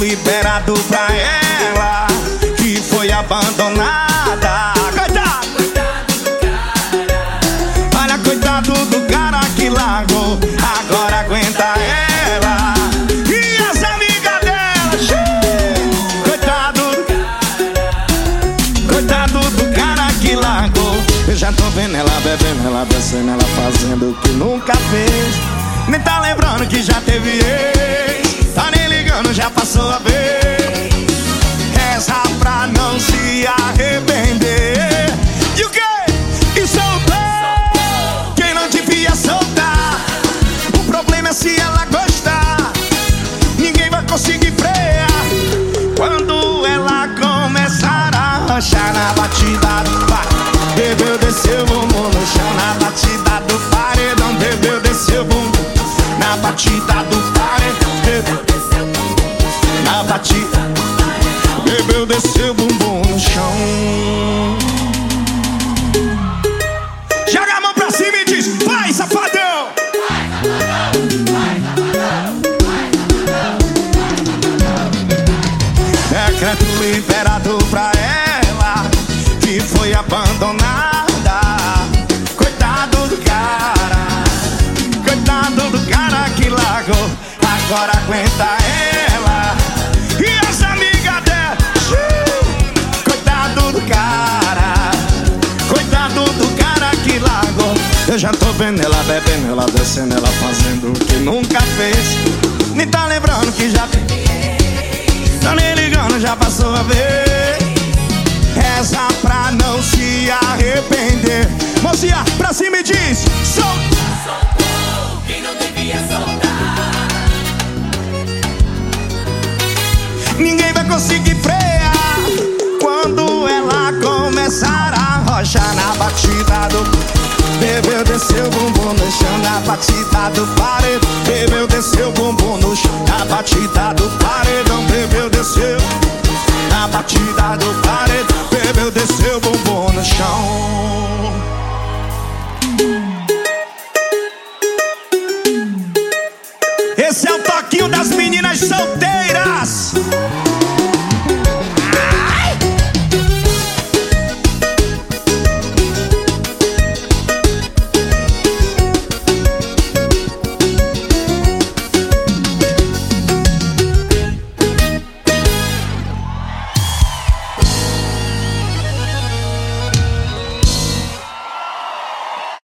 liberado pra ela que foi abandonada. Coitado! Olha, coitado do cara que largou, agora aguenta ela. E as amigas dela, xiii. coitado, coitado do cara que largou. Eu já tô vendo ela bebendo, ela dançando, ela fazendo o que nunca fez. Nem tá lembrando que já teve ex. Tá nem ligando, já passou a vez. Reza pra não se arrepender. E o quê? E soltou quem não devia soltar. O problema é se ela gostar. Ninguém vai conseguir frear. Quando ela começar a rochar na batida do par. Bebeu, desceu bumbum no chão na batida do paredão. Bebeu, desceu bumbum na batida do paredão. Bebeu, na batida. Bebeu, desceu bumbum no chão. Joga a mão pra cima e diz: Vai, safadão! Decreto liberado pra ela que foi abandonada. Coitado do cara, coitado do cara que largou. Agora aguenta ela largou. Eu já tô vendo ela bebendo, ela descendo, ela fazendo o que nunca fez. Nem tá lembrando que já. Tá nem ligando, já passou a vez. Reza pra não se arrepender. Mocinha, pra cima e diz: Solta. Quem não devia soltar. Ninguém vai conseguir frear. Bebeu, desceu o bumbum no chão na batida do paredão. Bebeu, desceu o bumbum no chão na batida do paredão.